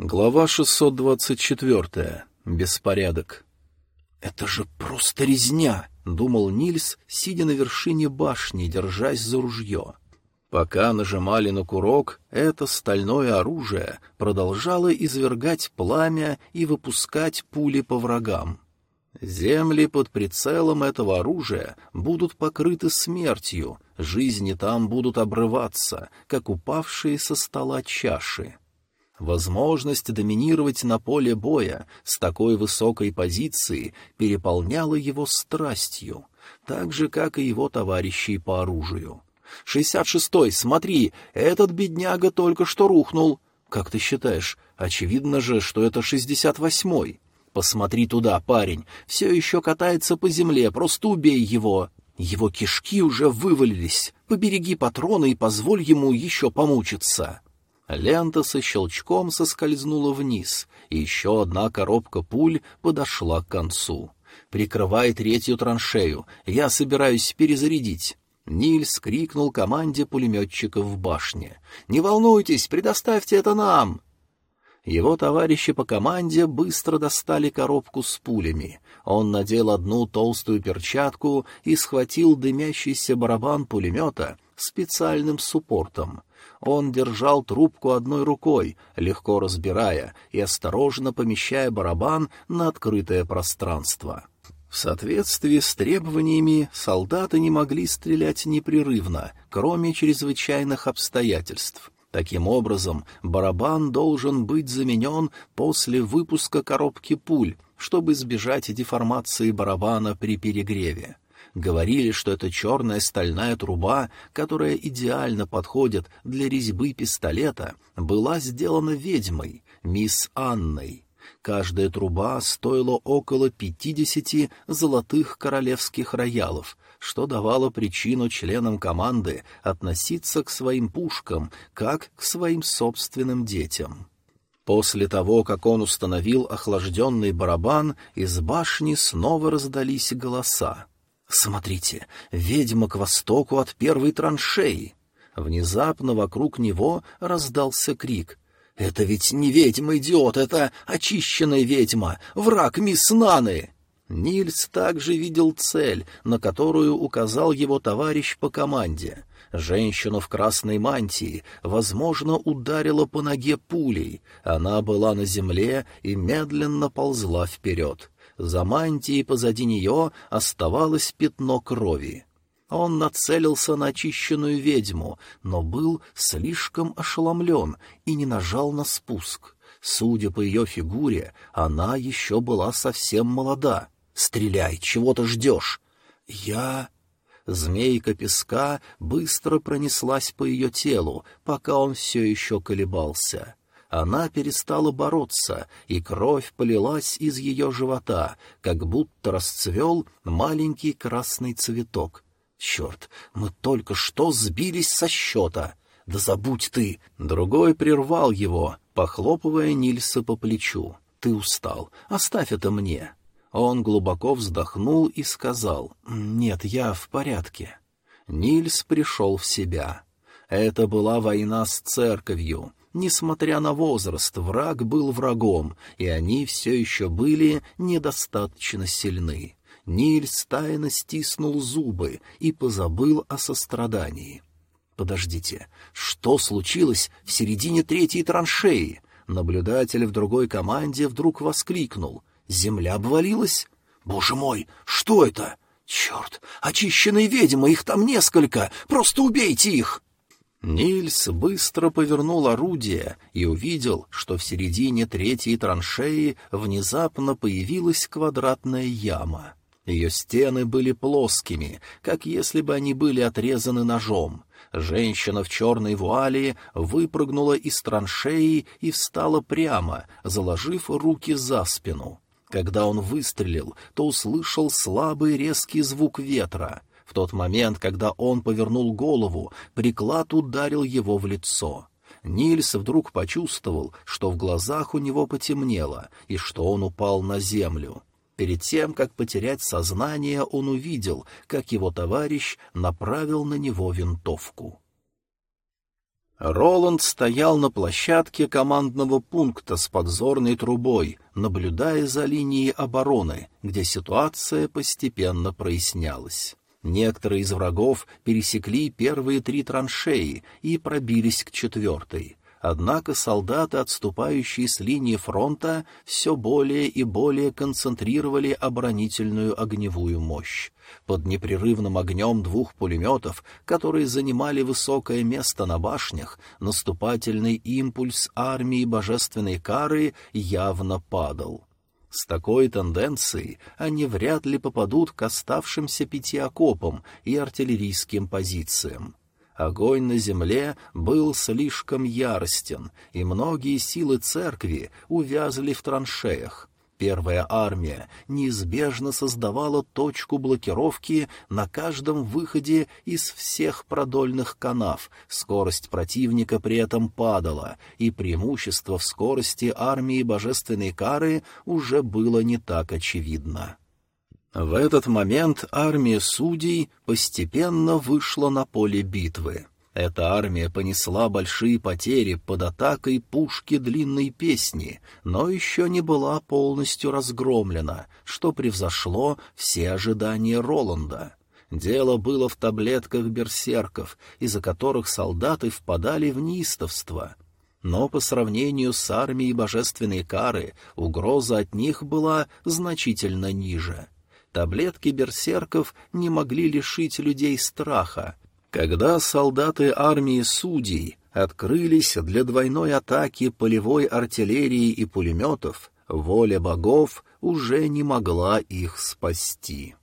Глава 624. Беспорядок. «Это же просто резня!» — думал Нильс, сидя на вершине башни, держась за ружье. Пока нажимали на курок, это стальное оружие продолжало извергать пламя и выпускать пули по врагам. Земли под прицелом этого оружия будут покрыты смертью, жизни там будут обрываться, как упавшие со стола чаши. Возможность доминировать на поле боя с такой высокой позиции переполняла его страстью, так же, как и его товарищей по оружию. «Шестьдесят шестой, смотри, этот бедняга только что рухнул. Как ты считаешь, очевидно же, что это шестьдесят восьмой. Посмотри туда, парень, все еще катается по земле, просто убей его. Его кишки уже вывалились. Побереги патроны и позволь ему еще помучиться». Лента со щелчком соскользнула вниз, и еще одна коробка пуль подошла к концу. «Прикрывай третью траншею, я собираюсь перезарядить». Нильс крикнул команде пулеметчиков в башне. «Не волнуйтесь, предоставьте это нам!» Его товарищи по команде быстро достали коробку с пулями. Он надел одну толстую перчатку и схватил дымящийся барабан пулемета специальным суппортом. Он держал трубку одной рукой, легко разбирая и осторожно помещая барабан на открытое пространство. В соответствии с требованиями солдаты не могли стрелять непрерывно, кроме чрезвычайных обстоятельств. Таким образом, барабан должен быть заменен после выпуска коробки пуль, чтобы избежать деформации барабана при перегреве. Говорили, что это черная стальная труба, которая идеально подходит для резьбы пистолета, была сделана ведьмой, мисс Анной. Каждая труба стоила около пятидесяти золотых королевских роялов, что давало причину членам команды относиться к своим пушкам, как к своим собственным детям. После того, как он установил охлажденный барабан, из башни снова раздались голоса. «Смотрите, ведьма к востоку от первой траншеи!» Внезапно вокруг него раздался крик. «Это ведь не ведьма, идиот, это очищенная ведьма, враг мисс Наны!» Нильс также видел цель, на которую указал его товарищ по команде. Женщину в красной мантии, возможно, ударила по ноге пулей. Она была на земле и медленно ползла вперед. За мантией позади нее оставалось пятно крови. Он нацелился на очищенную ведьму, но был слишком ошеломлен и не нажал на спуск. Судя по ее фигуре, она еще была совсем молода. «Стреляй, чего ты ждешь?» «Я...» Змейка песка быстро пронеслась по ее телу, пока он все еще колебался она перестала бороться, и кровь полилась из ее живота, как будто расцвел маленький красный цветок. Черт, мы только что сбились со счета. Да забудь ты! Другой прервал его, похлопывая Нильса по плечу. Ты устал, оставь это мне. Он глубоко вздохнул и сказал, «Нет, я в порядке». Нильс пришел в себя. Это была война с церковью, Несмотря на возраст, враг был врагом, и они все еще были недостаточно сильны. Нильс тайно стиснул зубы и позабыл о сострадании. «Подождите, что случилось в середине третьей траншеи?» Наблюдатель в другой команде вдруг воскликнул. «Земля обвалилась? Боже мой, что это? Черт, очищенные ведьмы, их там несколько! Просто убейте их!» Нильс быстро повернул орудие и увидел, что в середине третьей траншеи внезапно появилась квадратная яма. Ее стены были плоскими, как если бы они были отрезаны ножом. Женщина в черной вуале выпрыгнула из траншеи и встала прямо, заложив руки за спину. Когда он выстрелил, то услышал слабый резкий звук ветра — в тот момент, когда он повернул голову, приклад ударил его в лицо. Нильс вдруг почувствовал, что в глазах у него потемнело и что он упал на землю. Перед тем, как потерять сознание, он увидел, как его товарищ направил на него винтовку. Роланд стоял на площадке командного пункта с подзорной трубой, наблюдая за линией обороны, где ситуация постепенно прояснялась. Некоторые из врагов пересекли первые три траншеи и пробились к четвертой. Однако солдаты, отступающие с линии фронта, все более и более концентрировали оборонительную огневую мощь. Под непрерывным огнем двух пулеметов, которые занимали высокое место на башнях, наступательный импульс армии божественной кары явно падал. С такой тенденцией они вряд ли попадут к оставшимся пяти окопам и артиллерийским позициям. Огонь на земле был слишком яростен, и многие силы церкви увязли в траншеях. Первая армия неизбежно создавала точку блокировки на каждом выходе из всех продольных канав, скорость противника при этом падала, и преимущество в скорости армии божественной кары уже было не так очевидно. В этот момент армия судей постепенно вышла на поле битвы. Эта армия понесла большие потери под атакой пушки длинной песни, но еще не была полностью разгромлена, что превзошло все ожидания Роланда. Дело было в таблетках берсерков, из-за которых солдаты впадали в неистовство. Но по сравнению с армией божественной кары угроза от них была значительно ниже — Таблетки берсерков не могли лишить людей страха. Когда солдаты армии судей открылись для двойной атаки полевой артиллерии и пулеметов, воля богов уже не могла их спасти.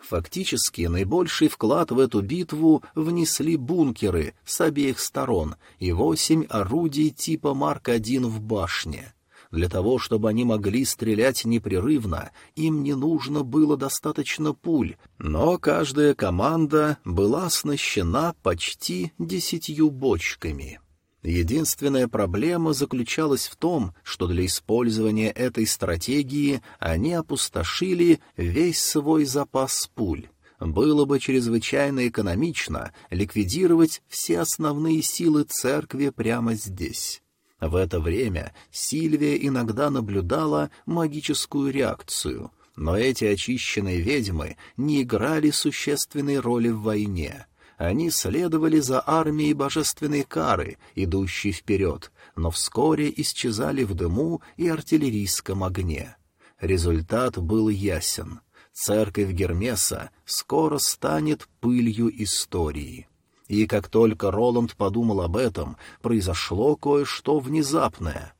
Фактически наибольший вклад в эту битву внесли бункеры с обеих сторон и восемь орудий типа Марк-1 в башне. Для того, чтобы они могли стрелять непрерывно, им не нужно было достаточно пуль, но каждая команда была оснащена почти десятью бочками. Единственная проблема заключалась в том, что для использования этой стратегии они опустошили весь свой запас пуль. Было бы чрезвычайно экономично ликвидировать все основные силы церкви прямо здесь. В это время Сильвия иногда наблюдала магическую реакцию, но эти очищенные ведьмы не играли существенной роли в войне. Они следовали за армией божественной кары, идущей вперед, но вскоре исчезали в дыму и артиллерийском огне. Результат был ясен. Церковь Гермеса скоро станет пылью истории. И как только Роланд подумал об этом, произошло кое-что внезапное.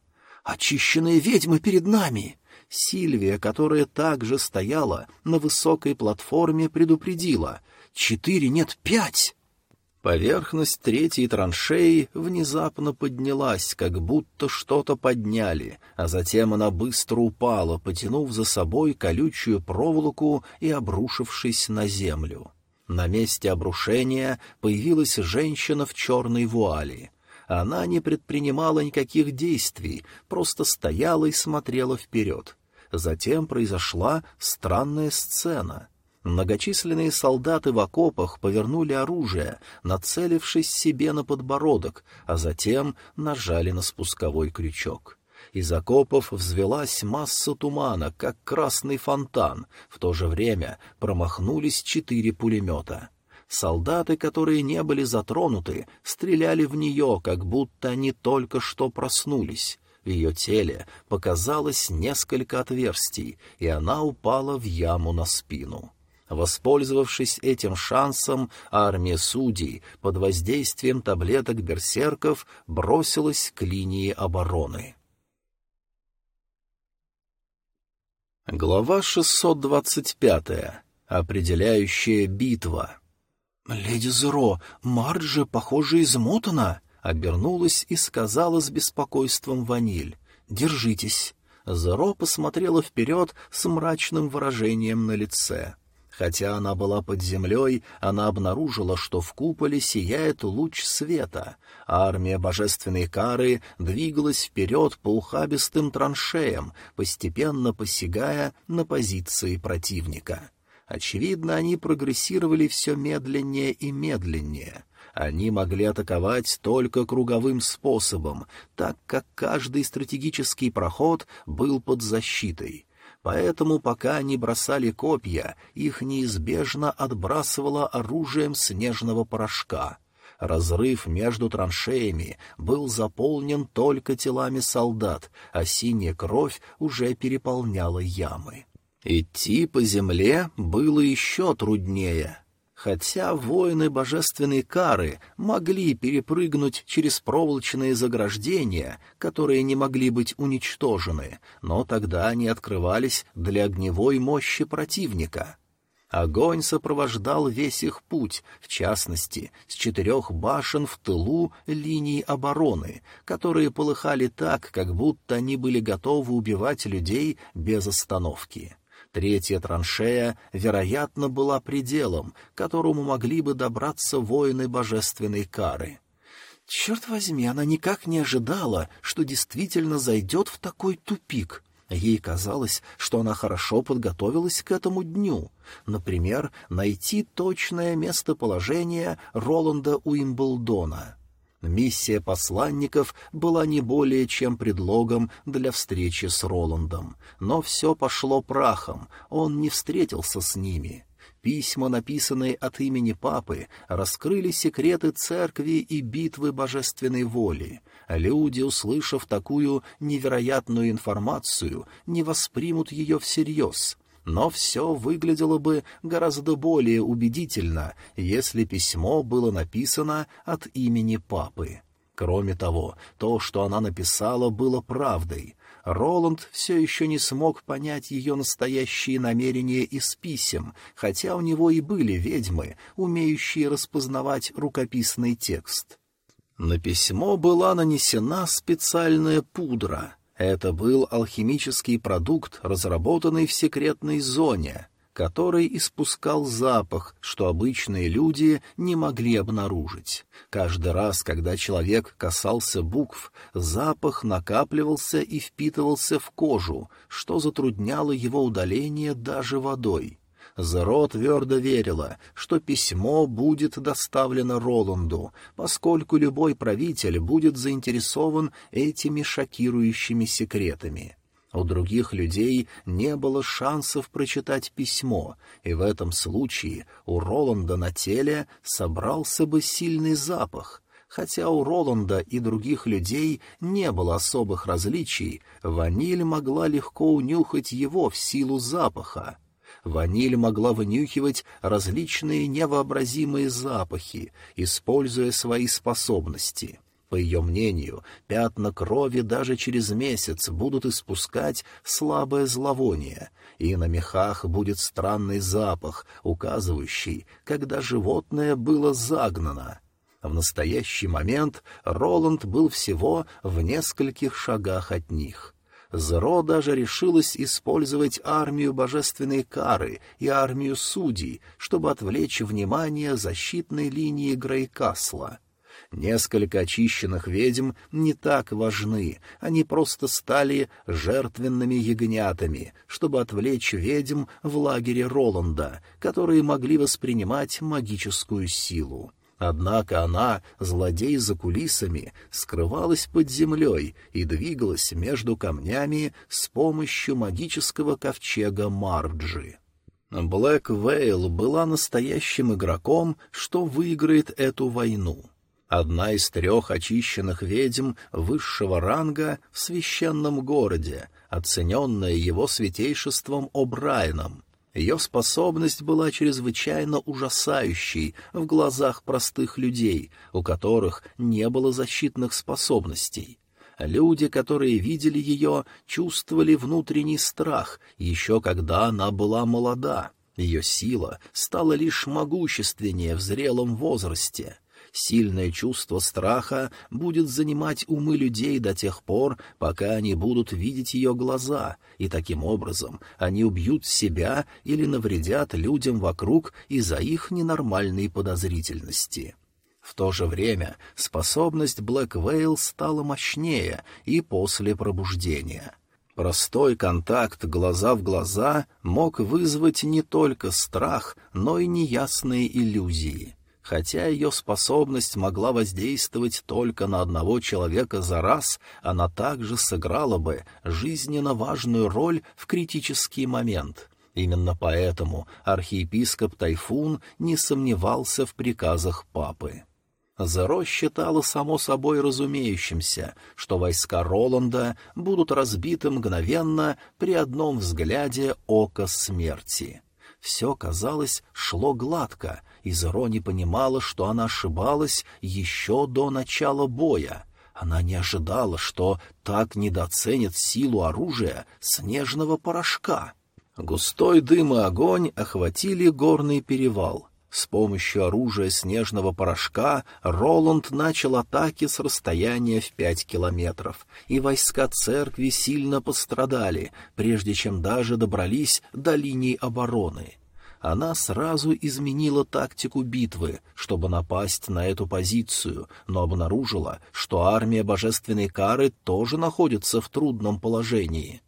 «Очищенные ведьмы перед нами!» Сильвия, которая также стояла на высокой платформе, предупредила. «Четыре, нет, пять!» Поверхность третьей траншеи внезапно поднялась, как будто что-то подняли, а затем она быстро упала, потянув за собой колючую проволоку и обрушившись на землю. На месте обрушения появилась женщина в черной вуале. Она не предпринимала никаких действий, просто стояла и смотрела вперед. Затем произошла странная сцена. Многочисленные солдаты в окопах повернули оружие, нацелившись себе на подбородок, а затем нажали на спусковой крючок. Из окопов взвелась масса тумана, как красный фонтан. В то же время промахнулись четыре пулемета. Солдаты, которые не были затронуты, стреляли в нее, как будто они только что проснулись. В ее теле показалось несколько отверстий, и она упала в яму на спину. Воспользовавшись этим шансом, армия судей под воздействием таблеток берсерков бросилась к линии обороны. Глава 625. Определяющая битва. «Леди Зеро, Марджи, похоже, измотана», — обернулась и сказала с беспокойством Ваниль. «Держитесь». Зеро посмотрела вперед с мрачным выражением на лице. Хотя она была под землей, она обнаружила, что в куполе сияет луч света. Армия божественной кары двигалась вперед по ухабистым траншеям, постепенно посягая на позиции противника. Очевидно, они прогрессировали все медленнее и медленнее. Они могли атаковать только круговым способом, так как каждый стратегический проход был под защитой. Поэтому, пока они бросали копья, их неизбежно отбрасывало оружием снежного порошка. Разрыв между траншеями был заполнен только телами солдат, а синяя кровь уже переполняла ямы. Идти по земле было еще труднее. Хотя воины божественной кары могли перепрыгнуть через проволочные заграждения, которые не могли быть уничтожены, но тогда они открывались для огневой мощи противника. Огонь сопровождал весь их путь, в частности, с четырех башен в тылу линии обороны, которые полыхали так, как будто они были готовы убивать людей без остановки. Третья траншея, вероятно, была пределом, к которому могли бы добраться воины божественной кары. Черт возьми, она никак не ожидала, что действительно зайдет в такой тупик. Ей казалось, что она хорошо подготовилась к этому дню. Например, найти точное местоположение Роланда Уимблдона — Миссия посланников была не более чем предлогом для встречи с Роландом. Но все пошло прахом, он не встретился с ними. Письма, написанные от имени Папы, раскрыли секреты церкви и битвы божественной воли. Люди, услышав такую невероятную информацию, не воспримут ее всерьез — но все выглядело бы гораздо более убедительно, если письмо было написано от имени папы. Кроме того, то, что она написала, было правдой. Роланд все еще не смог понять ее настоящие намерения из писем, хотя у него и были ведьмы, умеющие распознавать рукописный текст. На письмо была нанесена специальная пудра — это был алхимический продукт, разработанный в секретной зоне, который испускал запах, что обычные люди не могли обнаружить. Каждый раз, когда человек касался букв, запах накапливался и впитывался в кожу, что затрудняло его удаление даже водой. Зеро твердо верила, что письмо будет доставлено Роланду, поскольку любой правитель будет заинтересован этими шокирующими секретами. У других людей не было шансов прочитать письмо, и в этом случае у Роланда на теле собрался бы сильный запах. Хотя у Роланда и других людей не было особых различий, ваниль могла легко унюхать его в силу запаха. Ваниль могла вынюхивать различные невообразимые запахи, используя свои способности. По ее мнению, пятна крови даже через месяц будут испускать слабое зловоние, и на мехах будет странный запах, указывающий, когда животное было загнано. В настоящий момент Роланд был всего в нескольких шагах от них. Зеро даже решилась использовать армию божественной кары и армию судей, чтобы отвлечь внимание защитной линии Грейкасла. Несколько очищенных ведьм не так важны, они просто стали жертвенными ягнятами, чтобы отвлечь ведьм в лагере Роланда, которые могли воспринимать магическую силу. Однако она, злодей за кулисами, скрывалась под землей и двигалась между камнями с помощью магического ковчега Марджи. Блэк Вейл была настоящим игроком, что выиграет эту войну. Одна из трех очищенных ведьм высшего ранга в священном городе, оцененная его святейшеством О'Брайеном — ее способность была чрезвычайно ужасающей в глазах простых людей, у которых не было защитных способностей. Люди, которые видели ее, чувствовали внутренний страх, еще когда она была молода. Ее сила стала лишь могущественнее в зрелом возрасте. Сильное чувство страха будет занимать умы людей до тех пор, пока они будут видеть ее глаза, и таким образом они убьют себя или навредят людям вокруг из-за их ненормальной подозрительности. В то же время способность Блэк Вейл стала мощнее и после пробуждения — Простой контакт глаза в глаза мог вызвать не только страх, но и неясные иллюзии. Хотя ее способность могла воздействовать только на одного человека за раз, она также сыграла бы жизненно важную роль в критический момент. Именно поэтому архиепископ Тайфун не сомневался в приказах папы. Зеро считало само собой разумеющимся, что войска Роланда будут разбиты мгновенно при одном взгляде ока смерти. Все, казалось, шло гладко, и Зеро не понимала, что она ошибалась еще до начала боя. Она не ожидала, что так недооценит силу оружия снежного порошка. Густой дым и огонь охватили горный перевал. С помощью оружия снежного порошка Роланд начал атаки с расстояния в пять километров, и войска церкви сильно пострадали, прежде чем даже добрались до линии обороны. Она сразу изменила тактику битвы, чтобы напасть на эту позицию, но обнаружила, что армия божественной кары тоже находится в трудном положении.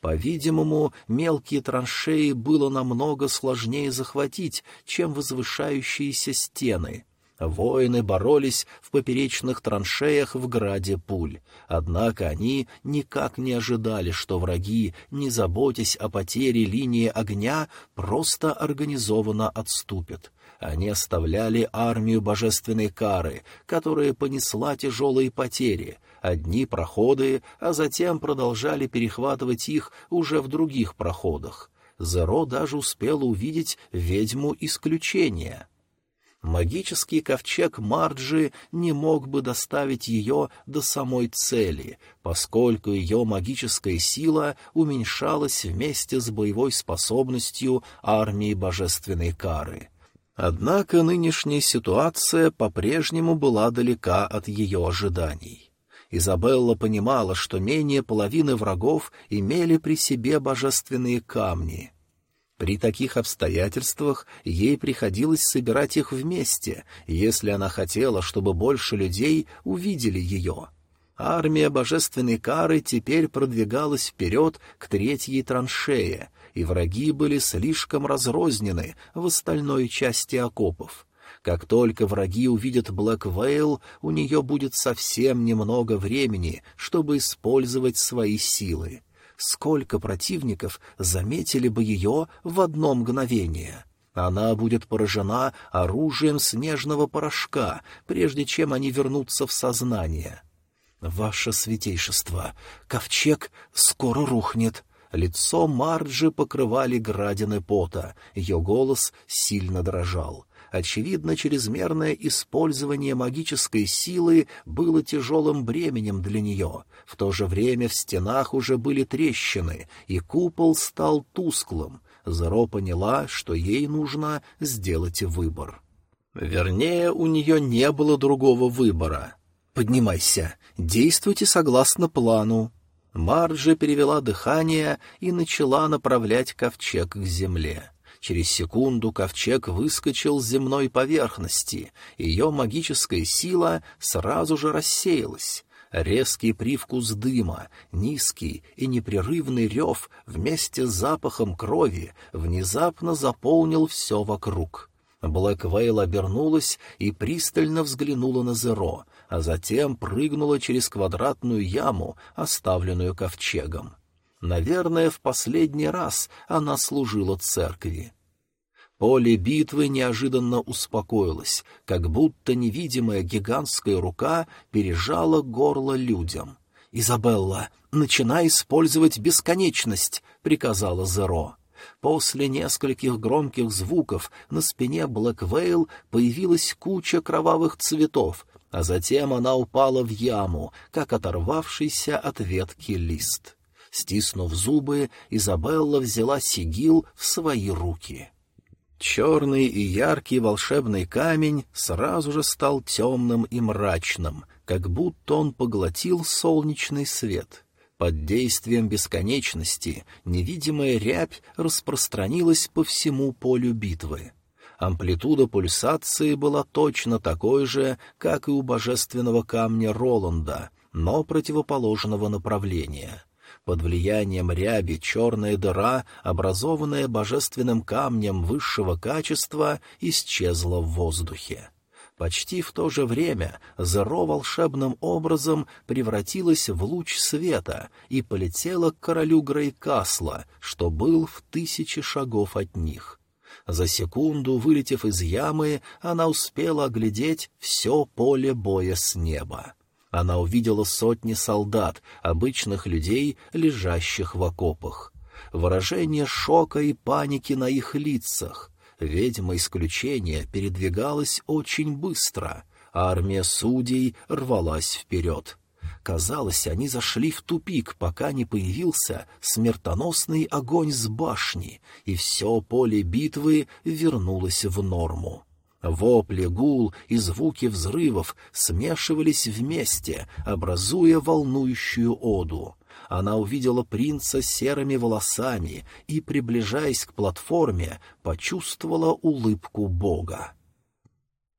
По-видимому, мелкие траншеи было намного сложнее захватить, чем возвышающиеся стены. Воины боролись в поперечных траншеях в граде пуль, однако они никак не ожидали, что враги, не заботясь о потере линии огня, просто организованно отступят. Они оставляли армию божественной кары, которая понесла тяжелые потери, одни проходы, а затем продолжали перехватывать их уже в других проходах. Зеро даже успела увидеть ведьму исключения. Магический ковчег Марджи не мог бы доставить ее до самой цели, поскольку ее магическая сила уменьшалась вместе с боевой способностью армии божественной кары. Однако нынешняя ситуация по-прежнему была далека от ее ожиданий. Изабелла понимала, что менее половины врагов имели при себе божественные камни. При таких обстоятельствах ей приходилось собирать их вместе, если она хотела, чтобы больше людей увидели ее. Армия божественной кары теперь продвигалась вперед к третьей траншее, и враги были слишком разрознены в остальной части окопов. Как только враги увидят Блэквейл, у нее будет совсем немного времени, чтобы использовать свои силы. Сколько противников заметили бы ее в одно мгновение? Она будет поражена оружием снежного порошка, прежде чем они вернутся в сознание. «Ваше святейшество, ковчег скоро рухнет», Лицо Марджи покрывали градины пота, ее голос сильно дрожал. Очевидно, чрезмерное использование магической силы было тяжелым бременем для нее. В то же время в стенах уже были трещины, и купол стал тусклым. Зеро поняла, что ей нужно сделать выбор. Вернее, у нее не было другого выбора. «Поднимайся, действуйте согласно плану». Марджи перевела дыхание и начала направлять ковчег к земле. Через секунду ковчег выскочил с земной поверхности, ее магическая сила сразу же рассеялась. Резкий привкус дыма, низкий и непрерывный рев вместе с запахом крови внезапно заполнил все вокруг. Блэквейл обернулась и пристально взглянула на Зеро, а затем прыгнула через квадратную яму, оставленную ковчегом. Наверное, в последний раз она служила церкви. Поле битвы неожиданно успокоилось, как будто невидимая гигантская рука пережала горло людям. «Изабелла, начинай использовать бесконечность», — приказала Зеро. После нескольких громких звуков на спине Блэквейл появилась куча кровавых цветов, а затем она упала в яму, как оторвавшийся от ветки лист. Стиснув зубы, Изабелла взяла сигил в свои руки. Черный и яркий волшебный камень сразу же стал темным и мрачным, как будто он поглотил солнечный свет. Под действием бесконечности невидимая рябь распространилась по всему полю битвы. Амплитуда пульсации была точно такой же, как и у божественного камня Роланда, но противоположного направления — под влиянием ряби черная дыра, образованная божественным камнем высшего качества, исчезла в воздухе. Почти в то же время Зеро волшебным образом превратилась в луч света и полетела к королю Грейкасла, что был в тысячи шагов от них. За секунду, вылетев из ямы, она успела оглядеть все поле боя с неба. Она увидела сотни солдат, обычных людей, лежащих в окопах. Выражение шока и паники на их лицах — ведьма исключения передвигалась очень быстро, а армия судей рвалась вперед. Казалось, они зашли в тупик, пока не появился смертоносный огонь с башни, и все поле битвы вернулось в норму. Вопли, гул и звуки взрывов смешивались вместе, образуя волнующую оду она увидела принца с серыми волосами и, приближаясь к платформе, почувствовала улыбку бога.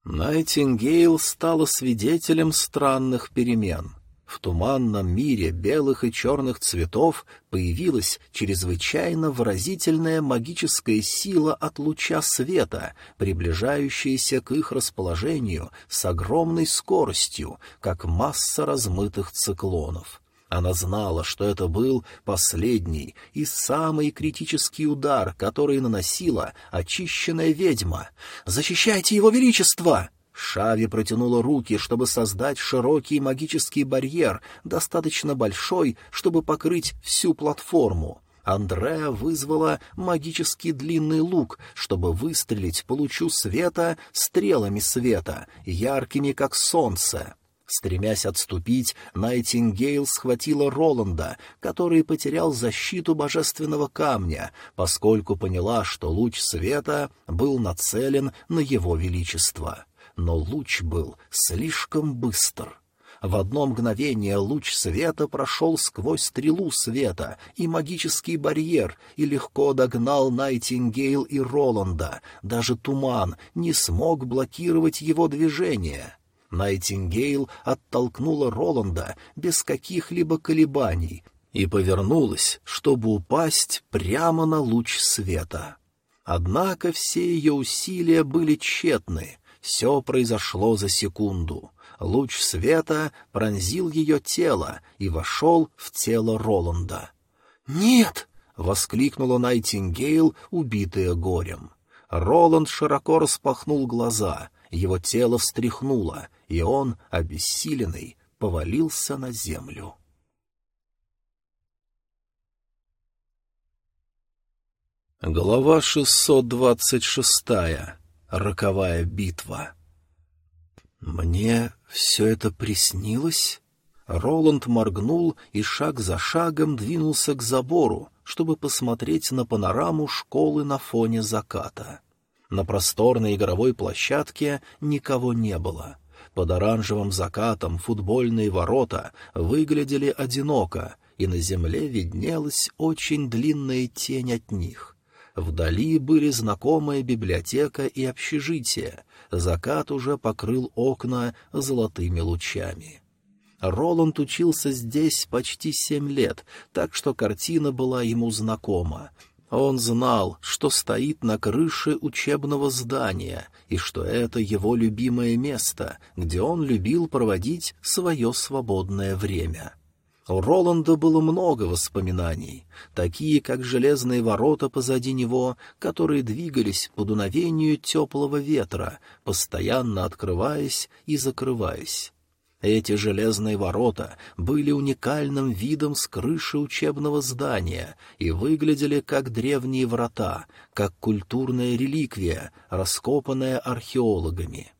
Найтингейл стала свидетелем странных перемен. В туманном мире белых и черных цветов появилась чрезвычайно выразительная магическая сила от луча света, приближающаяся к их расположению с огромной скоростью, как масса размытых циклонов. Она знала, что это был последний и самый критический удар, который наносила очищенная ведьма. «Защищайте его величество!» Шави протянула руки, чтобы создать широкий магический барьер, достаточно большой, чтобы покрыть всю платформу. Андреа вызвала магический длинный лук, чтобы выстрелить по лучу света стрелами света, яркими, как солнце. Стремясь отступить, Найтингейл схватила Роланда, который потерял защиту божественного камня, поскольку поняла, что луч света был нацелен на его величество. Но луч был слишком быстр. В одно мгновение луч света прошел сквозь стрелу света и магический барьер и легко догнал Найтингейл и Роланда. Даже туман не смог блокировать его движение. Найтингейл оттолкнула Роланда без каких-либо колебаний и повернулась, чтобы упасть прямо на луч света. Однако все ее усилия были тщетны, все произошло за секунду. Луч света пронзил ее тело и вошел в тело Роланда. «Нет!» — воскликнула Найтингейл, убитая горем. Роланд широко распахнул глаза, его тело встряхнуло, и он, обессиленный, повалился на землю. Глава 626. Роковая битва. «Мне все это приснилось?» Роланд моргнул и шаг за шагом двинулся к забору, чтобы посмотреть на панораму школы на фоне заката. На просторной игровой площадке никого не было. Под оранжевым закатом футбольные ворота выглядели одиноко, и на земле виднелась очень длинная тень от них. Вдали были знакомая библиотека и общежитие. Закат уже покрыл окна золотыми лучами. Роланд учился здесь почти семь лет, так что картина была ему знакома, он знал, что стоит на крыше учебного здания, и что это его любимое место, где он любил проводить свое свободное время. У Роланда было много воспоминаний, такие как железные ворота позади него, которые двигались по дуновению теплого ветра, постоянно открываясь и закрываясь. Эти железные ворота были уникальным видом с крыши учебного здания и выглядели как древние врата, как культурная реликвия, раскопанная археологами.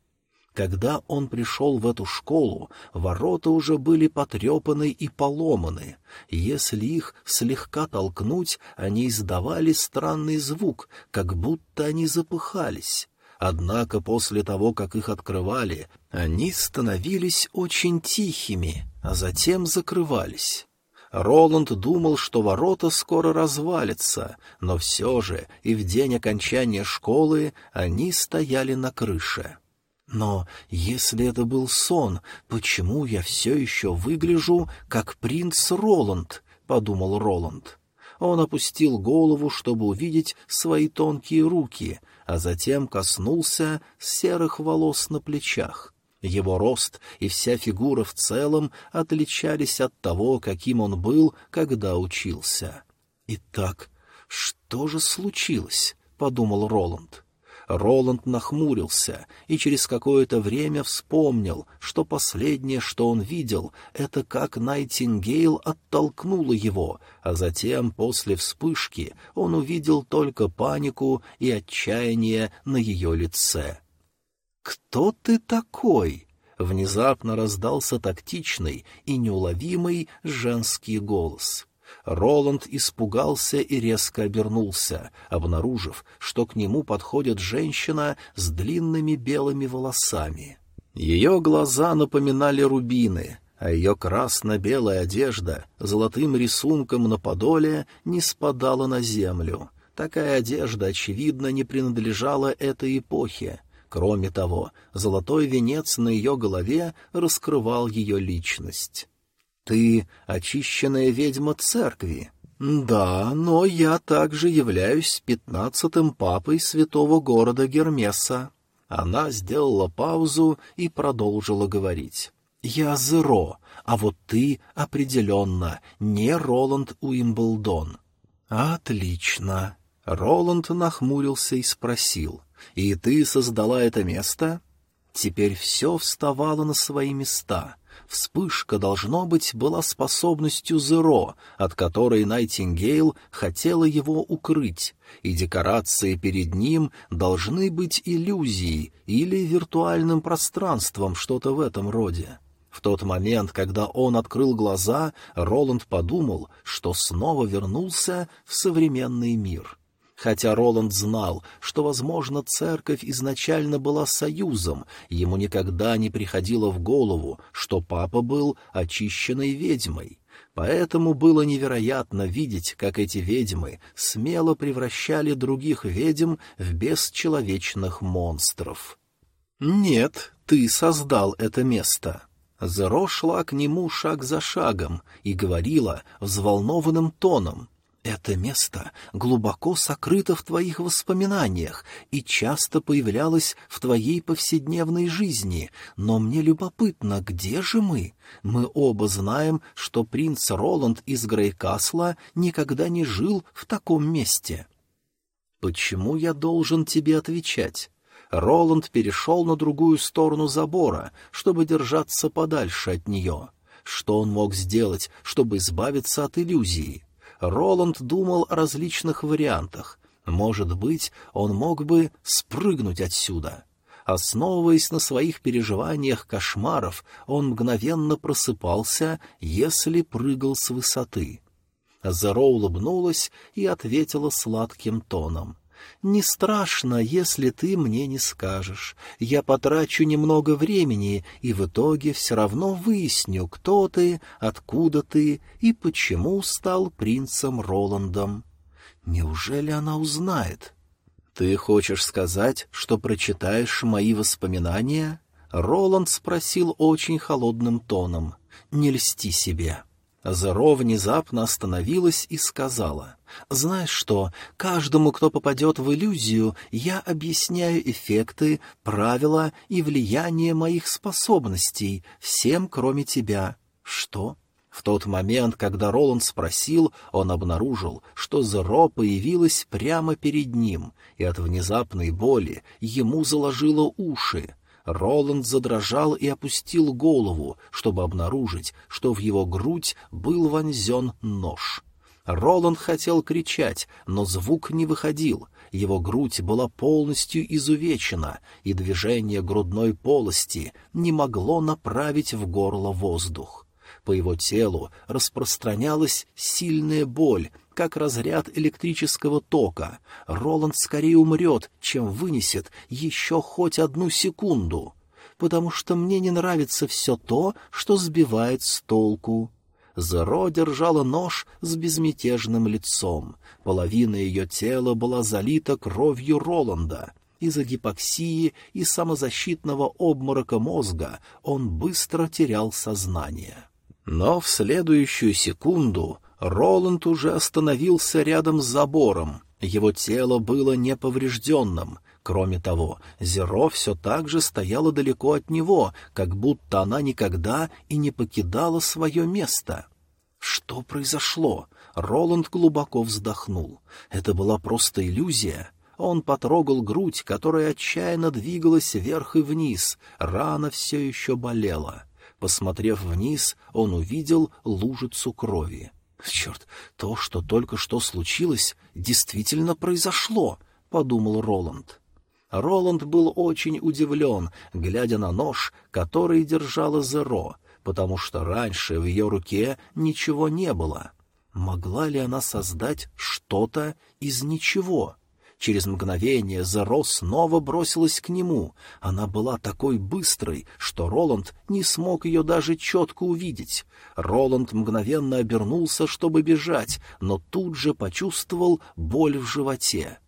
Когда он пришел в эту школу, ворота уже были потрепаны и поломаны. Если их слегка толкнуть, они издавали странный звук, как будто они запыхались. Однако после того, как их открывали, они становились очень тихими, а затем закрывались. Роланд думал, что ворота скоро развалятся, но все же и в день окончания школы они стояли на крыше. Но если это был сон, почему я все еще выгляжу как принц Роланд? — подумал Роланд. Он опустил голову, чтобы увидеть свои тонкие руки, а затем коснулся серых волос на плечах. Его рост и вся фигура в целом отличались от того, каким он был, когда учился. «Итак, что же случилось?» — подумал Роланд. Роланд нахмурился и через какое-то время вспомнил, что последнее, что он видел, это как Найтингейл оттолкнула его, а затем, после вспышки, он увидел только панику и отчаяние на ее лице. «Кто ты такой?» — внезапно раздался тактичный и неуловимый женский голос. Роланд испугался и резко обернулся, обнаружив, что к нему подходит женщина с длинными белыми волосами. Ее глаза напоминали рубины, а ее красно-белая одежда золотым рисунком на подоле не спадала на землю. Такая одежда, очевидно, не принадлежала этой эпохе. Кроме того, золотой венец на ее голове раскрывал ее личность. Ты очищенная ведьма церкви. Да, но я также являюсь пятнадцатым папой святого города Гермеса. Она сделала паузу и продолжила говорить. «Я Зеро, а вот ты определенно не Роланд Уимблдон». «Отлично». Роланд нахмурился и спросил. «И ты создала это место?» Теперь все вставало на свои места — Вспышка, должно быть, была способностью Зеро, от которой Найтингейл хотела его укрыть, и декорации перед ним должны быть иллюзией или виртуальным пространством, что-то в этом роде. В тот момент, когда он открыл глаза, Роланд подумал, что снова вернулся в современный мир. Хотя Роланд знал, что, возможно, церковь изначально была союзом, ему никогда не приходило в голову, что папа был очищенной ведьмой. Поэтому было невероятно видеть, как эти ведьмы смело превращали других ведьм в бесчеловечных монстров. «Нет, ты создал это место». Зеро шла к нему шаг за шагом и говорила взволнованным тоном — это место глубоко сокрыто в твоих воспоминаниях и часто появлялось в твоей повседневной жизни, но мне любопытно, где же мы? Мы оба знаем, что принц Роланд из Грейкасла никогда не жил в таком месте. Почему я должен тебе отвечать? Роланд перешел на другую сторону забора, чтобы держаться подальше от нее. Что он мог сделать, чтобы избавиться от иллюзии? Роланд думал о различных вариантах. Может быть, он мог бы спрыгнуть отсюда. Основываясь на своих переживаниях кошмаров, он мгновенно просыпался, если прыгал с высоты. Зеро улыбнулась и ответила сладким тоном. «Не страшно, если ты мне не скажешь. Я потрачу немного времени, и в итоге все равно выясню, кто ты, откуда ты и почему стал принцем Роландом. Неужели она узнает?» «Ты хочешь сказать, что прочитаешь мои воспоминания?» Роланд спросил очень холодным тоном. «Не льсти себе». Зеро внезапно остановилась и сказала, «Знаешь что, каждому, кто попадет в иллюзию, я объясняю эффекты, правила и влияние моих способностей, всем, кроме тебя». «Что?» В тот момент, когда Роланд спросил, он обнаружил, что Зеро появилась прямо перед ним, и от внезапной боли ему заложило уши. Роланд задрожал и опустил голову, чтобы обнаружить, что в его грудь был вонзен нож. Роланд хотел кричать, но звук не выходил. Его грудь была полностью изувечена, и движение грудной полости не могло направить в горло воздух. По его телу распространялась сильная боль, как разряд электрического тока. Роланд скорее умрет, чем вынесет еще хоть одну секунду, потому что мне не нравится все то, что сбивает с толку. Зеро держала нож с безмятежным лицом. Половина ее тела была залита кровью Роланда. Из-за гипоксии и самозащитного обморока мозга он быстро терял сознание. Но в следующую секунду Роланд уже остановился рядом с забором. Его тело было неповрежденным. Кроме того, Зеро все так же стояла далеко от него, как будто она никогда и не покидала свое место. Что произошло? Роланд глубоко вздохнул. Это была просто иллюзия. Он потрогал грудь, которая отчаянно двигалась вверх и вниз. Рана все еще болела. Посмотрев вниз, он увидел лужицу крови. «Черт, то, что только что случилось, действительно произошло», — подумал Роланд. Роланд был очень удивлен, глядя на нож, который держала Зеро, потому что раньше в ее руке ничего не было. Могла ли она создать что-то из ничего? Через мгновение Зеро снова бросилась к нему. Она была такой быстрой, что Роланд не смог ее даже четко увидеть. Роланд мгновенно обернулся, чтобы бежать, но тут же почувствовал боль в животе.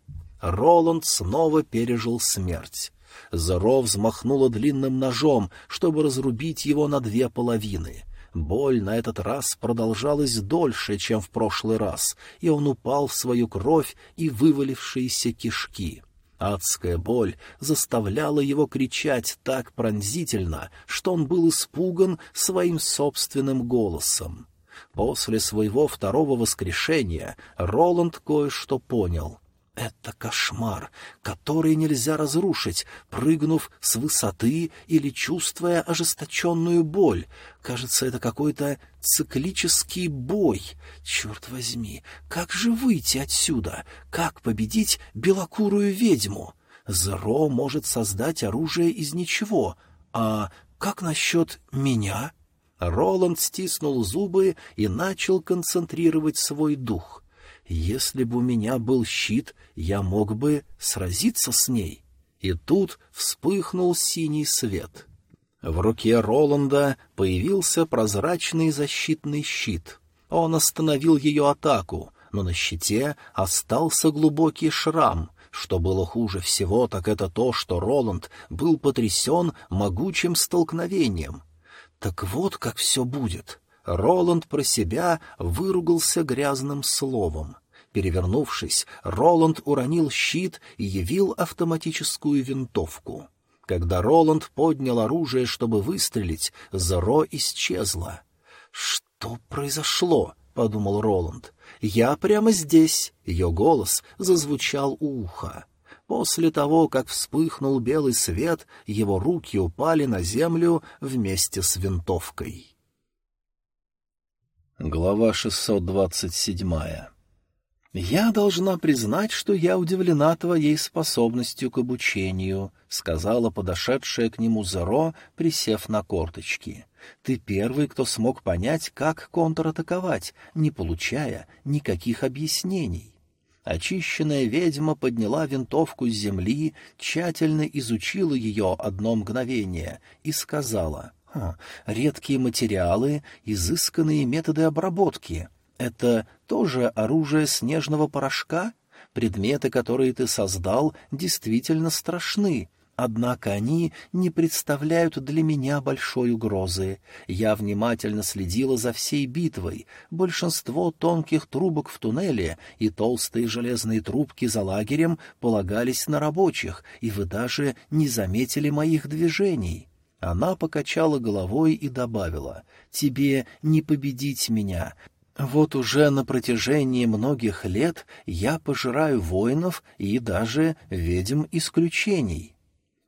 Роланд снова пережил смерть. Зеро взмахнула длинным ножом, чтобы разрубить его на две половины. Боль на этот раз продолжалась дольше, чем в прошлый раз, и он упал в свою кровь и вывалившиеся кишки. Адская боль заставляла его кричать так пронзительно, что он был испуган своим собственным голосом. После своего второго воскрешения Роланд кое-что понял. Это кошмар, который нельзя разрушить, прыгнув с высоты или чувствуя ожесточенную боль. Кажется, это какой-то циклический бой. Черт возьми, как же выйти отсюда? Как победить белокурую ведьму? Зеро может создать оружие из ничего. А как насчет меня? Роланд стиснул зубы и начал концентрировать свой дух — если бы у меня был щит, я мог бы сразиться с ней. И тут вспыхнул синий свет. В руке Роланда появился прозрачный защитный щит. Он остановил ее атаку, но на щите остался глубокий шрам. Что было хуже всего, так это то, что Роланд был потрясен могучим столкновением. Так вот как все будет. Роланд про себя выругался грязным словом. Перевернувшись, Роланд уронил щит и явил автоматическую винтовку. Когда Роланд поднял оружие, чтобы выстрелить, Зеро исчезла. «Что произошло?» — подумал Роланд. «Я прямо здесь!» — ее голос зазвучал у уха. После того, как вспыхнул белый свет, его руки упали на землю вместе с винтовкой. Глава 627 «Я должна признать, что я удивлена твоей способностью к обучению», — сказала подошедшая к нему Зеро, присев на корточки. «Ты первый, кто смог понять, как контратаковать, не получая никаких объяснений». Очищенная ведьма подняла винтовку с земли, тщательно изучила ее одно мгновение и сказала, «Редкие материалы, изысканные методы обработки». Это тоже оружие снежного порошка? Предметы, которые ты создал, действительно страшны, однако они не представляют для меня большой угрозы. Я внимательно следила за всей битвой. Большинство тонких трубок в туннеле и толстые железные трубки за лагерем полагались на рабочих, и вы даже не заметили моих движений. Она покачала головой и добавила, «Тебе не победить меня, вот уже на протяжении многих лет я пожираю воинов и даже ведьм исключений.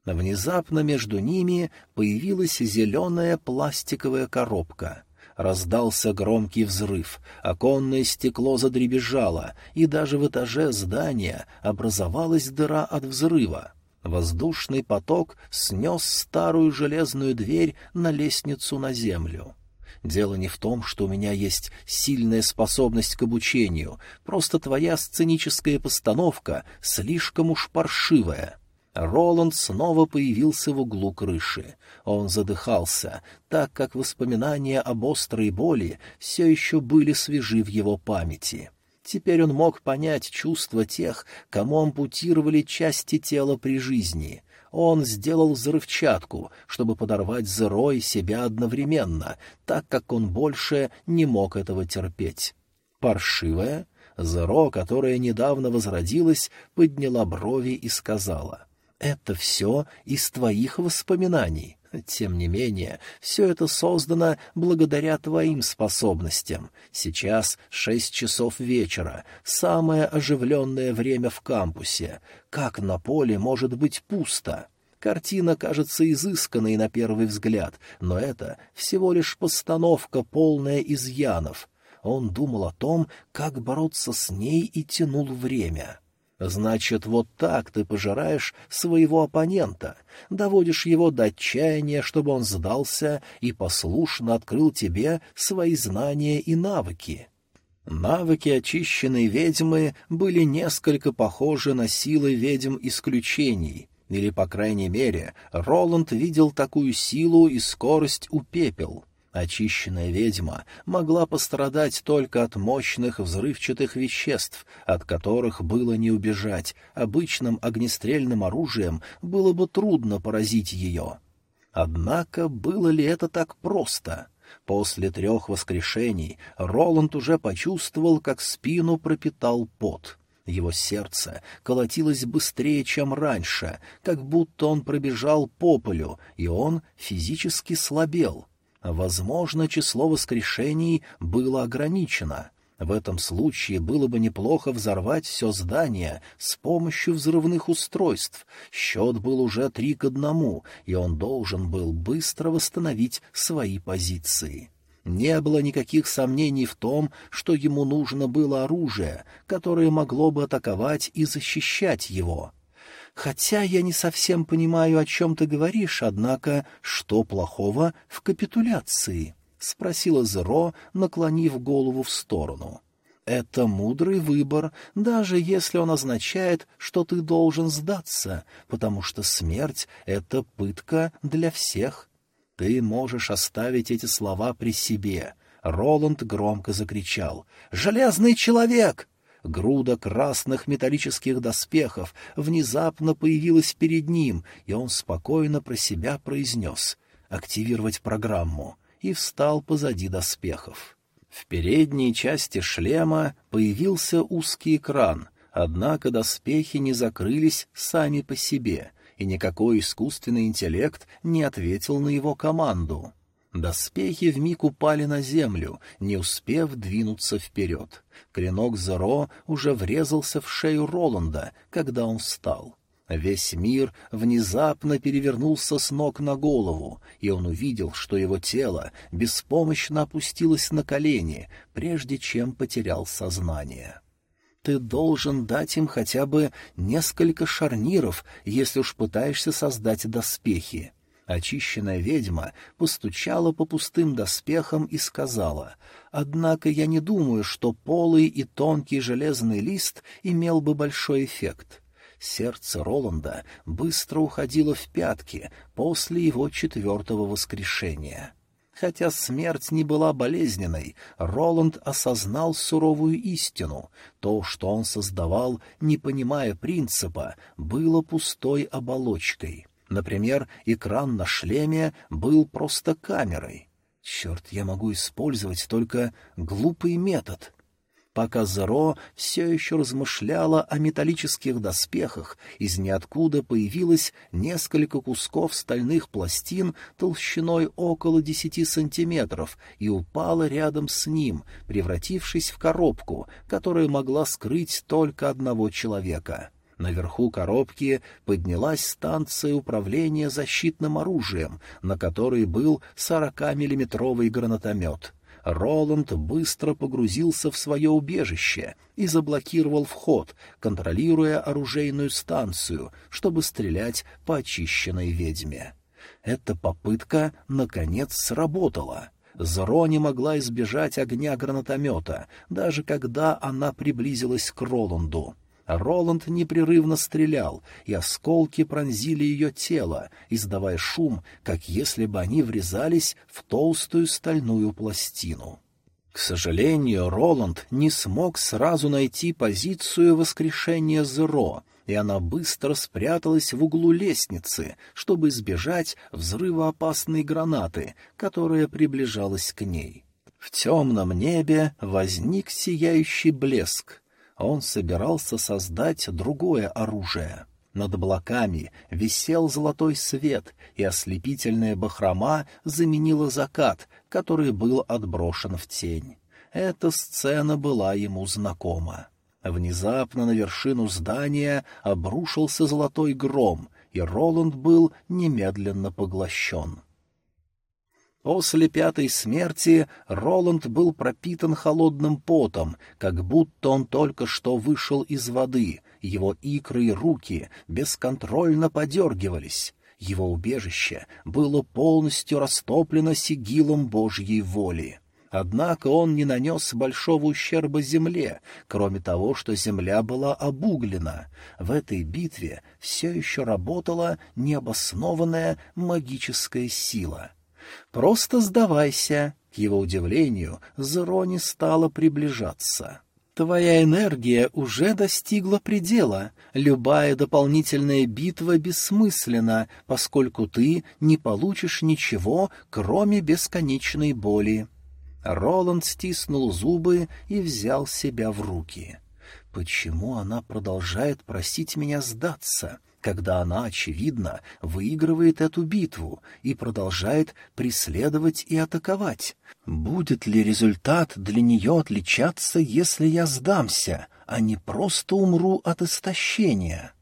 Внезапно между ними появилась зеленая пластиковая коробка. Раздался громкий взрыв, оконное стекло задребезжало, и даже в этаже здания образовалась дыра от взрыва. Воздушный поток снес старую железную дверь на лестницу на землю. Дело не в том, что у меня есть сильная способность к обучению, просто твоя сценическая постановка слишком уж паршивая. Роланд снова появился в углу крыши. Он задыхался, так как воспоминания об острой боли все еще были свежи в его памяти. Теперь он мог понять чувства тех, кому ампутировали части тела при жизни. Он сделал взрывчатку, чтобы подорвать Зеро и себя одновременно, так как он больше не мог этого терпеть. Паршивая? Зеро, которая недавно возродилась, подняла брови и сказала, «Это все из твоих воспоминаний. Тем не менее, все это создано благодаря твоим способностям. Сейчас шесть часов вечера, самое оживленное время в кампусе. Как на поле может быть пусто?» Картина кажется изысканной на первый взгляд, но это всего лишь постановка, полная изъянов. Он думал о том, как бороться с ней и тянул время. Значит, вот так ты пожираешь своего оппонента, доводишь его до отчаяния, чтобы он сдался и послушно открыл тебе свои знания и навыки. Навыки очищенной ведьмы были несколько похожи на силы ведьм исключений, или, по крайней мере, Роланд видел такую силу и скорость у пепел — Очищенная ведьма могла пострадать только от мощных взрывчатых веществ, от которых было не убежать, обычным огнестрельным оружием было бы трудно поразить ее. Однако было ли это так просто? После трех воскрешений Роланд уже почувствовал, как спину пропитал пот. Его сердце колотилось быстрее, чем раньше, как будто он пробежал по полю, и он физически слабел — Возможно, число воскрешений было ограничено. В этом случае было бы неплохо взорвать все здание с помощью взрывных устройств. Счет был уже три к одному, и он должен был быстро восстановить свои позиции. Не было никаких сомнений в том, что ему нужно было оружие, которое могло бы атаковать и защищать его. Хотя я не совсем понимаю, о чем ты говоришь, однако что плохого в капитуляции? — спросила Зеро, наклонив голову в сторону. — Это мудрый выбор, даже если он означает, что ты должен сдаться, потому что смерть — это пытка для всех. Ты можешь оставить эти слова при себе. Роланд громко закричал. «Железный человек! Груда красных металлических доспехов внезапно появилась перед ним, и он спокойно про себя произнес «активировать программу» и встал позади доспехов. В передней части шлема появился узкий экран, однако доспехи не закрылись сами по себе, и никакой искусственный интеллект не ответил на его команду. Доспехи вмиг упали на землю, не успев двинуться вперед. Клинок Зеро уже врезался в шею Роланда, когда он встал. Весь мир внезапно перевернулся с ног на голову, и он увидел, что его тело беспомощно опустилось на колени, прежде чем потерял сознание. Ты должен дать им хотя бы несколько шарниров, если уж пытаешься создать доспехи. Очищенная ведьма постучала по пустым доспехам и сказала, «Однако я не думаю, что полый и тонкий железный лист имел бы большой эффект». Сердце Роланда быстро уходило в пятки после его четвертого воскрешения. Хотя смерть не была болезненной, Роланд осознал суровую истину. То, что он создавал, не понимая принципа, было пустой оболочкой — Например, экран на шлеме был просто камерой. Черт, я могу использовать только глупый метод. Пока Зеро все еще размышляла о металлических доспехах, из ниоткуда появилось несколько кусков стальных пластин толщиной около десяти сантиметров и упало рядом с ним, превратившись в коробку, которая могла скрыть только одного человека. Наверху коробки поднялась станция управления защитным оружием, на которой был 40-миллиметровый гранатомет. Роланд быстро погрузился в свое убежище и заблокировал вход, контролируя оружейную станцию, чтобы стрелять по очищенной ведьме. Эта попытка, наконец, сработала. Зро не могла избежать огня гранатомета, даже когда она приблизилась к Роланду. Роланд непрерывно стрелял, и осколки пронзили ее тело, издавая шум, как если бы они врезались в толстую стальную пластину. К сожалению, Роланд не смог сразу найти позицию воскрешения Зеро, и она быстро спряталась в углу лестницы, чтобы избежать взрыва опасной гранаты, которая приближалась к ней. В темном небе возник сияющий блеск. Он собирался создать другое оружие. Над облаками висел золотой свет, и ослепительная бахрома заменила закат, который был отброшен в тень. Эта сцена была ему знакома. Внезапно на вершину здания обрушился золотой гром, и Роланд был немедленно поглощен. После пятой смерти Роланд был пропитан холодным потом, как будто он только что вышел из воды, его икры и руки бесконтрольно подергивались. Его убежище было полностью растоплено сигилом Божьей воли. Однако он не нанес большого ущерба земле, кроме того, что земля была обуглена. В этой битве все еще работала необоснованная магическая сила — Просто сдавайся. К его удивлению, Зерони стала приближаться. Твоя энергия уже достигла предела. Любая дополнительная битва бессмысленна, поскольку ты не получишь ничего, кроме бесконечной боли. Роланд стиснул зубы и взял себя в руки. Почему она продолжает просить меня сдаться? — когда она, очевидно, выигрывает эту битву и продолжает преследовать и атаковать. Будет ли результат для нее отличаться, если я сдамся, а не просто умру от истощения?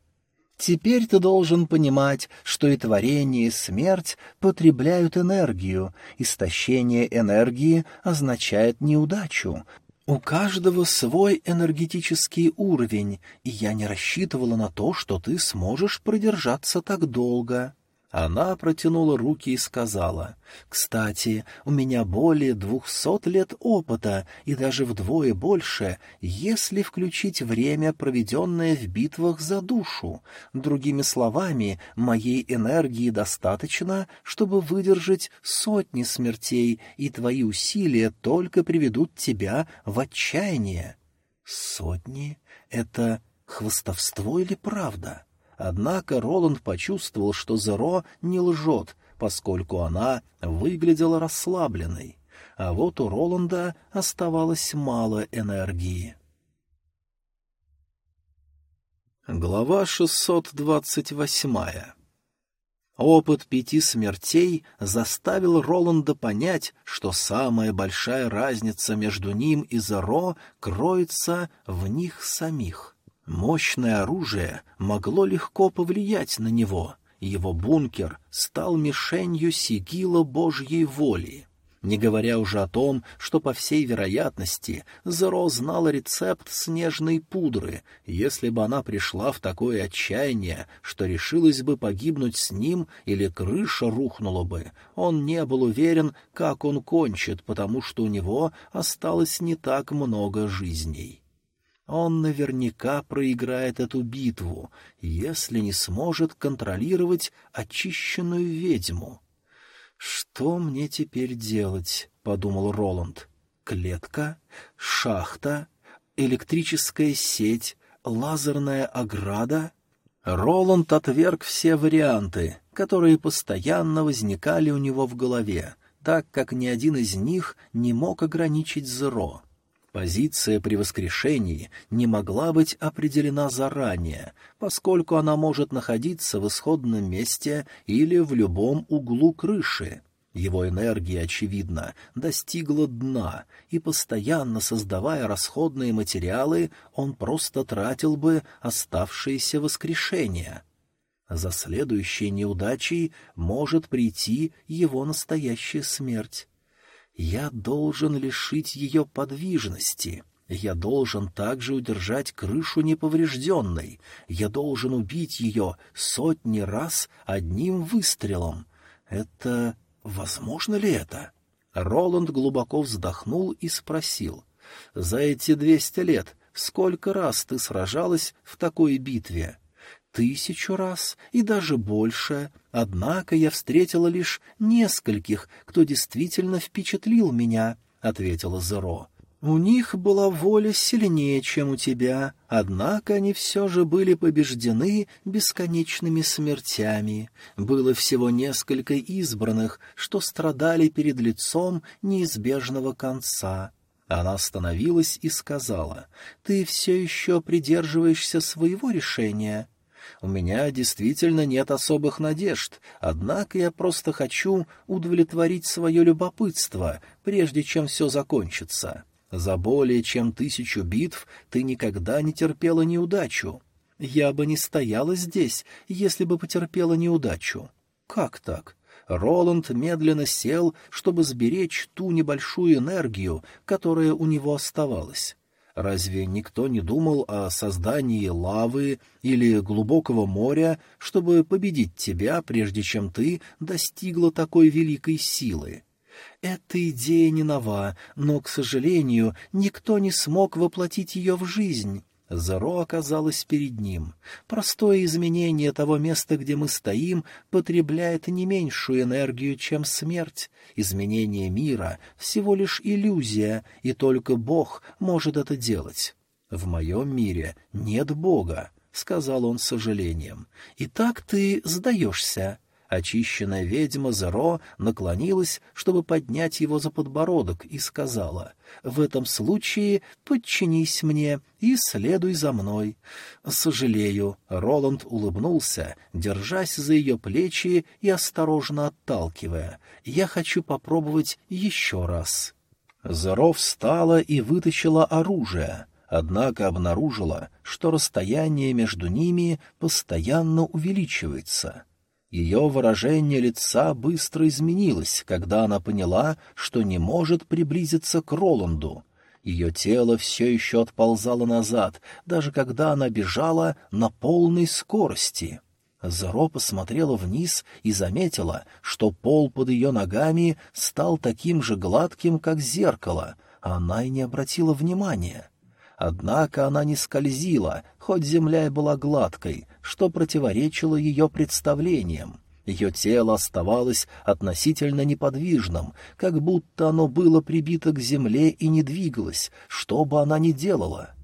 Теперь ты должен понимать, что и творение, и смерть потребляют энергию. Истощение энергии означает неудачу, у каждого свой энергетический уровень, и я не рассчитывала на то, что ты сможешь продержаться так долго. Она протянула руки и сказала, «Кстати, у меня более двухсот лет опыта, и даже вдвое больше, если включить время, проведенное в битвах за душу. Другими словами, моей энергии достаточно, чтобы выдержать сотни смертей, и твои усилия только приведут тебя в отчаяние». «Сотни? Это хвостовство или правда?» Однако Роланд почувствовал, что Зеро не лжет, поскольку она выглядела расслабленной. А вот у Роланда оставалось мало энергии. Глава 628 Опыт пяти смертей заставил Роланда понять, что самая большая разница между ним и Зеро кроется в них самих — Мощное оружие могло легко повлиять на него, его бункер стал мишенью сигила Божьей воли. Не говоря уже о том, что, по всей вероятности, Зеро знала рецепт снежной пудры, если бы она пришла в такое отчаяние, что решилась бы погибнуть с ним или крыша рухнула бы, он не был уверен, как он кончит, потому что у него осталось не так много жизней. Он наверняка проиграет эту битву, если не сможет контролировать очищенную ведьму. «Что мне теперь делать?» — подумал Роланд. «Клетка? Шахта? Электрическая сеть? Лазерная ограда?» Роланд отверг все варианты, которые постоянно возникали у него в голове, так как ни один из них не мог ограничить Зеро. Позиция при воскрешении не могла быть определена заранее, поскольку она может находиться в исходном месте или в любом углу крыши. Его энергия, очевидно, достигла дна, и, постоянно создавая расходные материалы, он просто тратил бы оставшиеся воскрешения. За следующей неудачей может прийти его настоящая смерть. Я должен лишить ее подвижности. Я должен также удержать крышу неповрежденной. Я должен убить ее сотни раз одним выстрелом. Это... возможно ли это? Роланд глубоко вздохнул и спросил. «За эти двести лет сколько раз ты сражалась в такой битве?» Тысячу раз и даже больше, однако я встретила лишь нескольких, кто действительно впечатлил меня, — ответила Зеро. У них была воля сильнее, чем у тебя, однако они все же были побеждены бесконечными смертями. Было всего несколько избранных, что страдали перед лицом неизбежного конца. Она остановилась и сказала, «Ты все еще придерживаешься своего решения?» У меня действительно нет особых надежд, однако я просто хочу удовлетворить свое любопытство, прежде чем все закончится. За более чем тысячу битв ты никогда не терпела неудачу. Я бы не стояла здесь, если бы потерпела неудачу. Как так? Роланд медленно сел, чтобы сберечь ту небольшую энергию, которая у него оставалась. Разве никто не думал о создании лавы или глубокого моря, чтобы победить тебя, прежде чем ты достигла такой великой силы? Эта идея не нова, но, к сожалению, никто не смог воплотить ее в жизнь. Зеро оказалось перед ним. Простое изменение того места, где мы стоим, потребляет не меньшую энергию, чем смерть. Изменение мира — всего лишь иллюзия, и только Бог может это делать. В моем мире нет Бога, — сказал он с сожалением. — И так ты сдаешься. Очищенная ведьма Зеро наклонилась, чтобы поднять его за подбородок, и сказала, «В этом случае подчинись мне и следуй за мной». «Сожалею», — Роланд улыбнулся, держась за ее плечи и осторожно отталкивая. «Я хочу попробовать еще раз». Зеро встала и вытащила оружие — однако обнаружила, что расстояние между ними постоянно увеличивается. Ее выражение лица быстро изменилось, когда она поняла, что не может приблизиться к Роланду. Ее тело все еще отползало назад, даже когда она бежала на полной скорости. Зеро посмотрела вниз и заметила, что пол под ее ногами стал таким же гладким, как зеркало, а она и не обратила внимания. Однако она не скользила, хоть земля и была гладкой, что противоречило ее представлениям. Ее тело оставалось относительно неподвижным, как будто оно было прибито к земле и не двигалось, что бы она ни делала.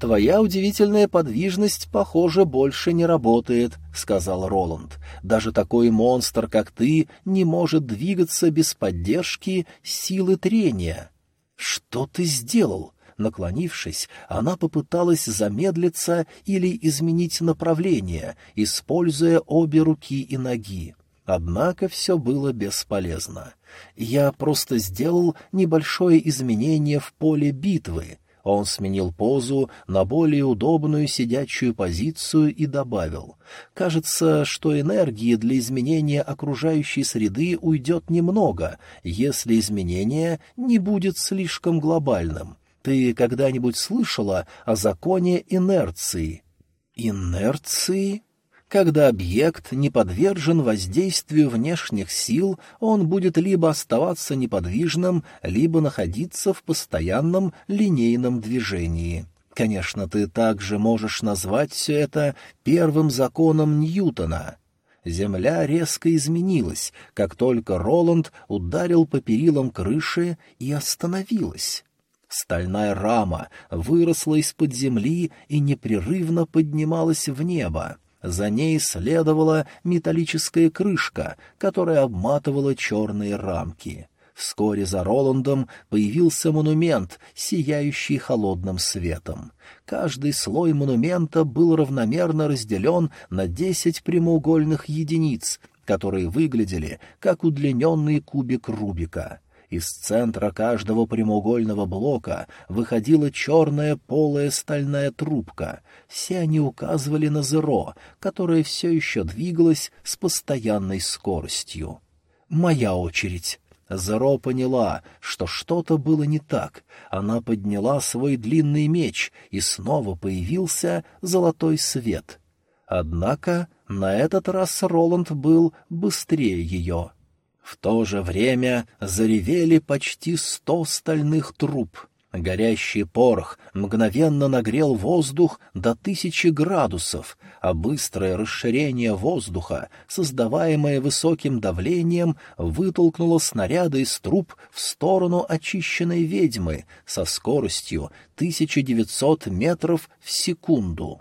«Твоя удивительная подвижность, похоже, больше не работает», — сказал Роланд. «Даже такой монстр, как ты, не может двигаться без поддержки силы трения». «Что ты сделал?» Наклонившись, она попыталась замедлиться или изменить направление, используя обе руки и ноги. Однако все было бесполезно. Я просто сделал небольшое изменение в поле битвы. Он сменил позу на более удобную сидячую позицию и добавил. «Кажется, что энергии для изменения окружающей среды уйдет немного, если изменение не будет слишком глобальным. Ты когда-нибудь слышала о законе инерции? Инерции? Когда объект не подвержен воздействию внешних сил, он будет либо оставаться неподвижным, либо находиться в постоянном линейном движении. Конечно, ты также можешь назвать все это первым законом Ньютона — Земля резко изменилась, как только Роланд ударил по перилам крыши и остановилась. Стальная рама выросла из-под земли и непрерывно поднималась в небо. За ней следовала металлическая крышка, которая обматывала черные рамки. Вскоре за Роландом появился монумент, сияющий холодным светом. Каждый слой монумента был равномерно разделен на десять прямоугольных единиц, которые выглядели как удлиненный кубик Рубика — из центра каждого прямоугольного блока выходила черная полая стальная трубка. Все они указывали на зеро, которое все еще двигалось с постоянной скоростью. «Моя очередь». Зеро поняла, что что-то было не так. Она подняла свой длинный меч, и снова появился золотой свет. Однако на этот раз Роланд был быстрее ее. В то же время заревели почти сто стальных труб. Горящий порох мгновенно нагрел воздух до тысячи градусов, а быстрое расширение воздуха, создаваемое высоким давлением, вытолкнуло снаряды из труб в сторону очищенной ведьмы со скоростью 1900 метров в секунду.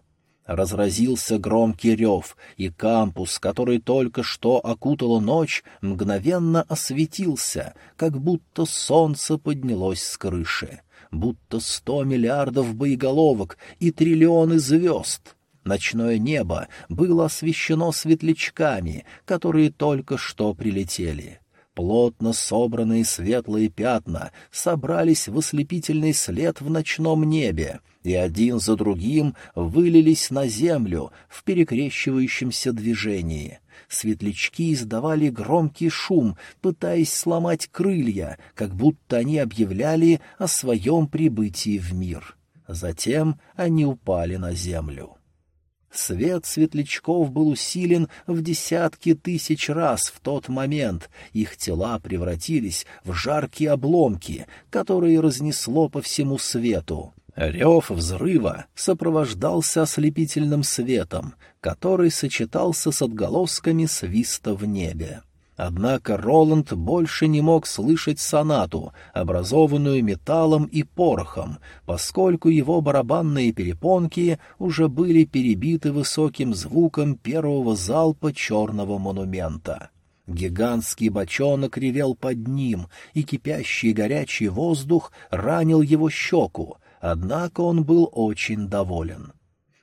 Разразился громкий рев, и кампус, который только что окутала ночь, мгновенно осветился, как будто солнце поднялось с крыши будто сто миллиардов боеголовок и триллионы звезд. Ночное небо было освещено светлячками, которые только что прилетели. Плотно собранные светлые пятна собрались в ослепительный след в ночном небе, и один за другим вылились на землю в перекрещивающемся движении — Светлячки издавали громкий шум, пытаясь сломать крылья, как будто они объявляли о своем прибытии в мир. Затем они упали на землю. Свет светлячков был усилен в десятки тысяч раз в тот момент. Их тела превратились в жаркие обломки, которые разнесло по всему свету. Рев взрыва сопровождался ослепительным светом, который сочетался с отголосками свиста в небе. Однако Роланд больше не мог слышать сонату, образованную металлом и порохом, поскольку его барабанные перепонки уже были перебиты высоким звуком первого залпа черного монумента. Гигантский бочонок ревел под ним, и кипящий горячий воздух ранил его щеку, Однако он был очень доволен.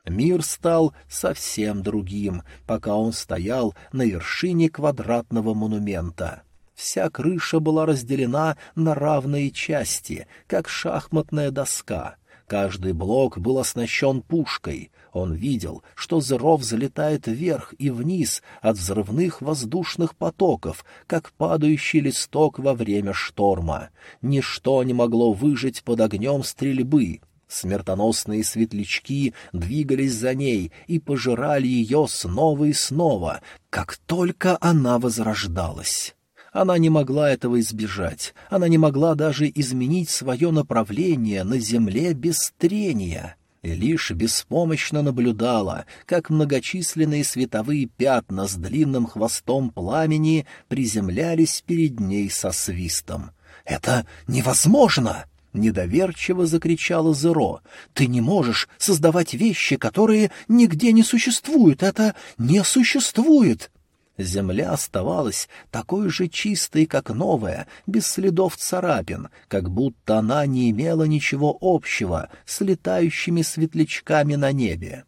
Мир стал совсем другим, пока он стоял на вершине квадратного монумента. Вся крыша была разделена на равные части, как шахматная доска. Каждый блок был оснащен пушкой. Он видел, что Зеро взлетает вверх и вниз от взрывных воздушных потоков, как падающий листок во время шторма. Ничто не могло выжить под огнем стрельбы. Смертоносные светлячки двигались за ней и пожирали ее снова и снова, как только она возрождалась. Она не могла этого избежать, она не могла даже изменить свое направление на земле без трения и лишь беспомощно наблюдала, как многочисленные световые пятна с длинным хвостом пламени приземлялись перед ней со свистом. «Это невозможно!» — недоверчиво закричала Зеро. «Ты не можешь создавать вещи, которые нигде не существуют! Это не существует!» Земля оставалась такой же чистой, как новая, без следов царапин, как будто она не имела ничего общего с летающими светлячками на небе.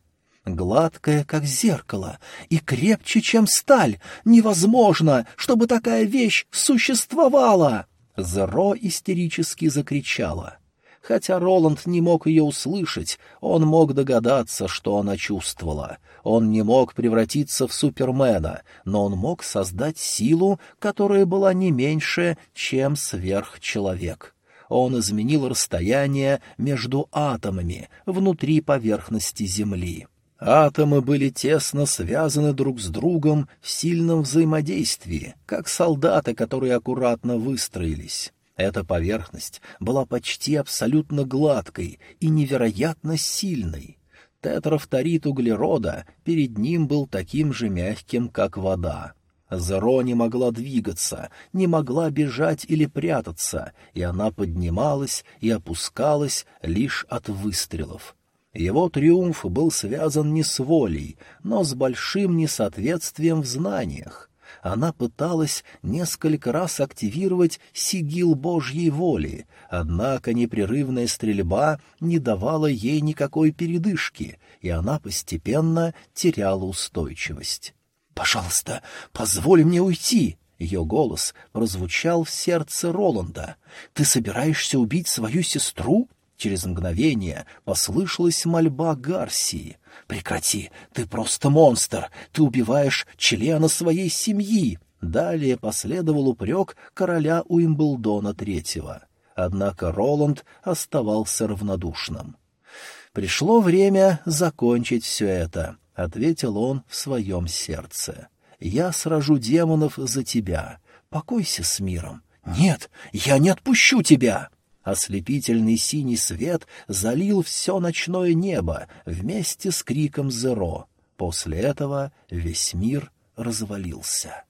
Гладкая, как зеркало, и крепче, чем сталь. Невозможно, чтобы такая вещь существовала! Зеро истерически закричала. Хотя Роланд не мог ее услышать, он мог догадаться, что она чувствовала. Он не мог превратиться в Супермена, но он мог создать силу, которая была не меньше, чем сверхчеловек. Он изменил расстояние между атомами внутри поверхности Земли. Атомы были тесно связаны друг с другом в сильном взаимодействии, как солдаты, которые аккуратно выстроились. Эта поверхность была почти абсолютно гладкой и невероятно сильной. Тетрафторид углерода перед ним был таким же мягким, как вода. Зеро не могла двигаться, не могла бежать или прятаться, и она поднималась и опускалась лишь от выстрелов. Его триумф был связан не с волей, но с большим несоответствием в знаниях она пыталась несколько раз активировать сигил Божьей воли, однако непрерывная стрельба не давала ей никакой передышки, и она постепенно теряла устойчивость. «Пожалуйста, позволь мне уйти!» Ее голос прозвучал в сердце Роланда. «Ты собираешься убить свою сестру?» Через мгновение послышалась мольба Гарсии. «Прекрати! Ты просто монстр! Ты убиваешь члена своей семьи!» Далее последовал упрек короля Уимблдона Третьего. Однако Роланд оставался равнодушным. «Пришло время закончить все это», — ответил он в своем сердце. «Я сражу демонов за тебя. Покойся с миром». «Нет, я не отпущу тебя!» Ослепительный синий свет залил все ночное небо вместе с криком «Зеро». После этого весь мир развалился.